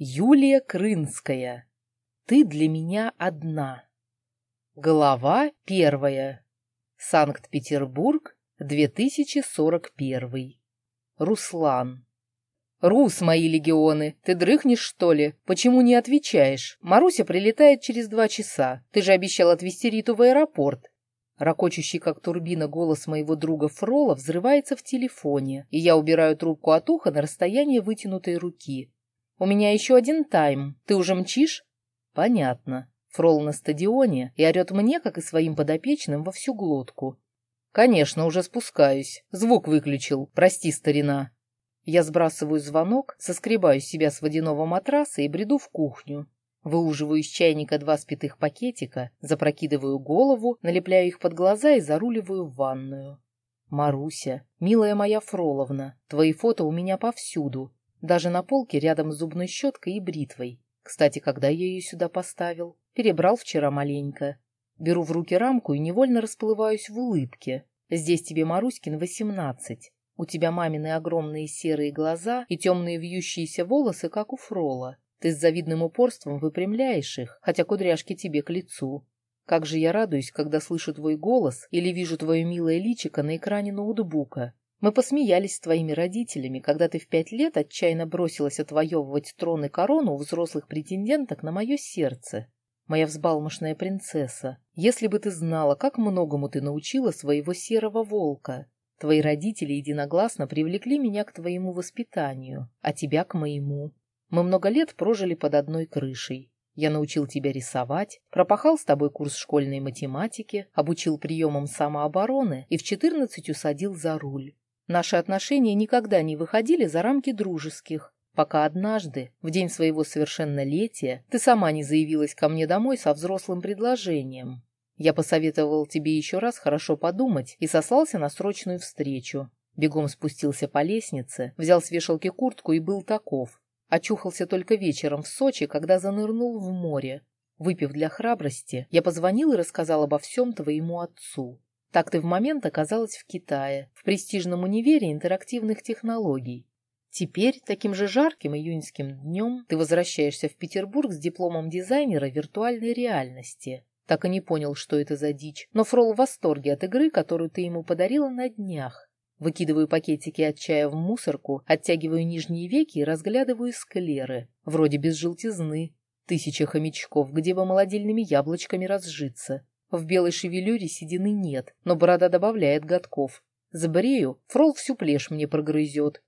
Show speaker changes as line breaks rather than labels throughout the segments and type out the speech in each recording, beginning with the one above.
Юлия Крынская. Ты для меня одна. Глава первая. Санкт-Петербург, 2041. Руслан. «Рус, мои легионы, ты дрыхнешь, что ли? Почему не отвечаешь? Маруся прилетает через два часа. Ты же обещал отвезти Риту в аэропорт». Рокочущий, как турбина, голос моего друга Фрола взрывается в телефоне, и я убираю трубку от уха на расстояние вытянутой руки. «У меня еще один тайм. Ты уже мчишь?» «Понятно». Фрол на стадионе и орет мне, как и своим подопечным, во всю глотку. «Конечно, уже спускаюсь. Звук выключил. Прости, старина». Я сбрасываю звонок, соскребаю себя с водяного матраса и бреду в кухню. Выуживаю из чайника два спитых пакетика, запрокидываю голову, налепляю их под глаза и заруливаю в ванную. «Маруся, милая моя Фроловна, твои фото у меня повсюду. Даже на полке рядом с зубной щеткой и бритвой. Кстати, когда я ее сюда поставил? Перебрал вчера маленько. Беру в руки рамку и невольно расплываюсь в улыбке. Здесь тебе, Маруськин, восемнадцать. У тебя мамины огромные серые глаза и темные вьющиеся волосы, как у Фрола. Ты с завидным упорством выпрямляешь их, хотя кудряшки тебе к лицу. Как же я радуюсь, когда слышу твой голос или вижу твое милое личико на экране ноутбука. Мы посмеялись с твоими родителями, когда ты в пять лет отчаянно бросилась отвоевывать трон и корону у взрослых претенденток на мое сердце. Моя взбалмошная принцесса, если бы ты знала, как многому ты научила своего серого волка. Твои родители единогласно привлекли меня к твоему воспитанию, а тебя к моему. Мы много лет прожили под одной крышей. Я научил тебя рисовать, пропахал с тобой курс школьной математики, обучил приемам самообороны и в четырнадцать усадил за руль. Наши отношения никогда не выходили за рамки дружеских, пока однажды, в день своего совершеннолетия, ты сама не заявилась ко мне домой со взрослым предложением. Я посоветовал тебе еще раз хорошо подумать и сослался на срочную встречу. Бегом спустился по лестнице, взял с вешалки куртку и был таков. Очухался только вечером в Сочи, когда занырнул в море. Выпив для храбрости, я позвонил и рассказал обо всем твоему отцу. Так ты в момент оказалась в Китае, в престижном универе интерактивных технологий. Теперь, таким же жарким июньским днем, ты возвращаешься в Петербург с дипломом дизайнера виртуальной реальности. Так и не понял, что это за дичь, но Фрол в восторге от игры, которую ты ему подарила на днях. Выкидываю пакетики от чая в мусорку, оттягиваю нижние веки и разглядываю склеры, вроде без желтизны. Тысяча хомячков, где бы молодильными яблочками разжиться. В белой шевелюре седины нет, но борода добавляет годков. Забрею, фрол всю плешь мне прогрызет.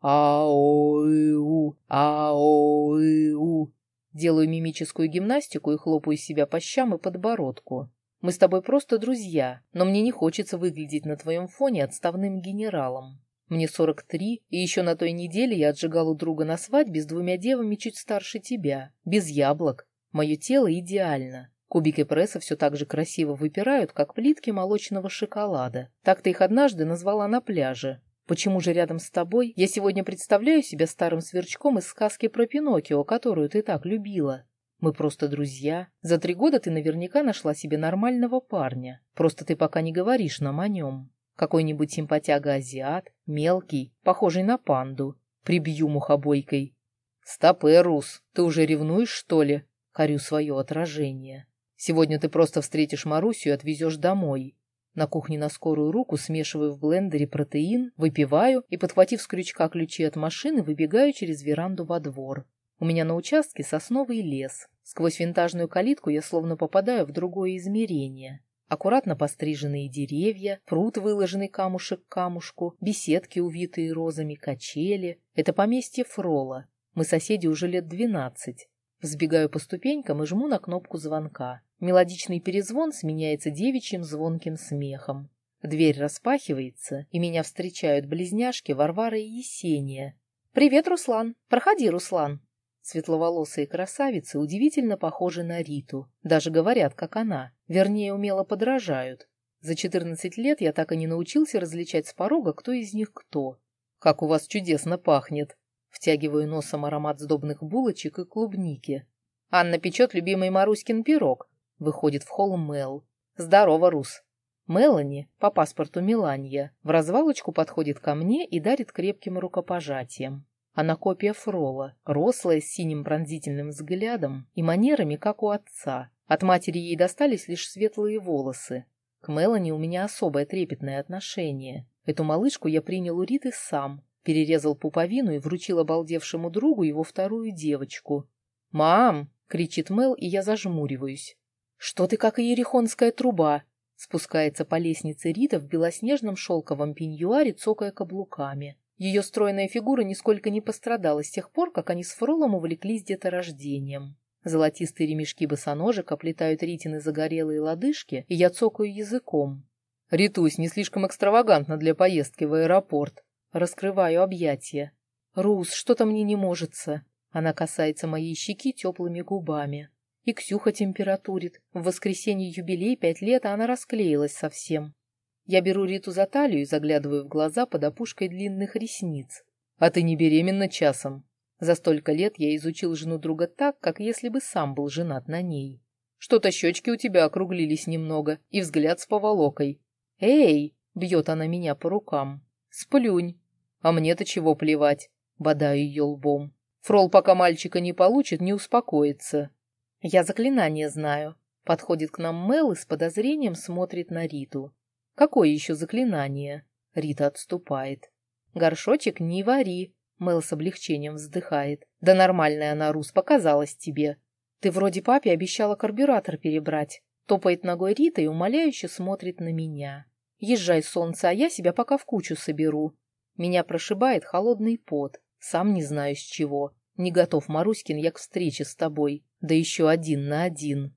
Аоу, аоу. Делаю мимическую гимнастику и хлопаю себя по щам и подбородку. Мы с тобой просто друзья, но мне не хочется выглядеть на твоем фоне отставным генералом. Мне 43, и еще на той неделе я отжигал у друга на свадьбе с двумя девами чуть старше тебя, без яблок. Мое тело идеально. Кубики пресса все так же красиво выпирают, как плитки молочного шоколада. Так ты их однажды назвала на пляже. Почему же рядом с тобой я сегодня представляю себя старым сверчком из сказки про Пиноккио, которую ты так любила? Мы просто друзья. За три года ты наверняка нашла себе нормального парня. Просто ты пока не говоришь нам о нем. Какой-нибудь симпатяга-азиат, мелкий, похожий на панду. Прибью мухобойкой. Стопэ, Рус, ты уже ревнуешь, что ли? Корю свое отражение. Сегодня ты просто встретишь Марусю и отвезешь домой. На кухне на скорую руку смешиваю в блендере протеин, выпиваю и, подхватив с крючка ключи от машины, выбегаю через веранду во двор. У меня на участке сосновый лес. Сквозь винтажную калитку я словно попадаю в другое измерение. Аккуратно постриженные деревья, пруд, выложенный камушек к камушку, беседки, увитые розами, качели. Это поместье Фрола. Мы соседи уже лет двенадцать. Взбегаю по ступенькам и жму на кнопку звонка. Мелодичный перезвон сменяется девичьим звонким смехом. Дверь распахивается, и меня встречают близняшки Варвара и Есения. «Привет, Руслан! Проходи, Руслан!» Светловолосые красавицы удивительно похожи на Риту. Даже говорят, как она. Вернее, умело подражают. За четырнадцать лет я так и не научился различать с порога, кто из них кто. «Как у вас чудесно пахнет!» Втягиваю носом аромат сдобных булочек и клубники. Анна печет любимый Маруськин пирог. Выходит в холл Мел. Здорово, Рус. Мелани, по паспорту Миланья, в развалочку подходит ко мне и дарит крепким рукопожатием. Она копия Фрола, рослая, с синим пронзительным взглядом и манерами, как у отца. От матери ей достались лишь светлые волосы. К Мелани у меня особое трепетное отношение. Эту малышку я принял у Риты сам, перерезал пуповину и вручил обалдевшему другу его вторую девочку. «Мам!» — кричит Мел, и я зажмуриваюсь. «Что ты как ерехонская труба?» Спускается по лестнице Рита в белоснежном шелковом пеньюаре, цокая каблуками. Ее стройная фигура нисколько не пострадала с тех пор, как они с Фролом увлеклись деторождением. Золотистые ремешки босоножек оплетают Ритины загорелые лодыжки, и я цокаю языком. «Ритусь, не слишком экстравагантно для поездки в аэропорт». Раскрываю объятия. «Рус, что-то мне не можется». Она касается моей щеки теплыми губами. И Ксюха температурит. В воскресенье юбилей пять лет, а она расклеилась совсем. Я беру Риту за талию и заглядываю в глаза под опушкой длинных ресниц. «А ты не беременна часом?» За столько лет я изучил жену друга так, как если бы сам был женат на ней. Что-то щечки у тебя округлились немного, и взгляд с поволокой. «Эй!» — бьет она меня по рукам. «Сплюнь!» «А мне-то чего плевать?» — бодаю ее лбом. «Фрол, пока мальчика не получит, не успокоится». «Я заклинание знаю». Подходит к нам Мел и с подозрением смотрит на Риту. «Какое еще заклинание?» Рита отступает. «Горшочек не вари», Мел с облегчением вздыхает. «Да нормальная она, Рус, показалась тебе. Ты вроде папе обещала карбюратор перебрать». Топает ногой Рита и умоляюще смотрит на меня. «Езжай, солнце, а я себя пока в кучу соберу». Меня прошибает холодный пот. Сам не знаю с чего. Не готов, Маруськин, я к встрече с тобой. Да еще один на один.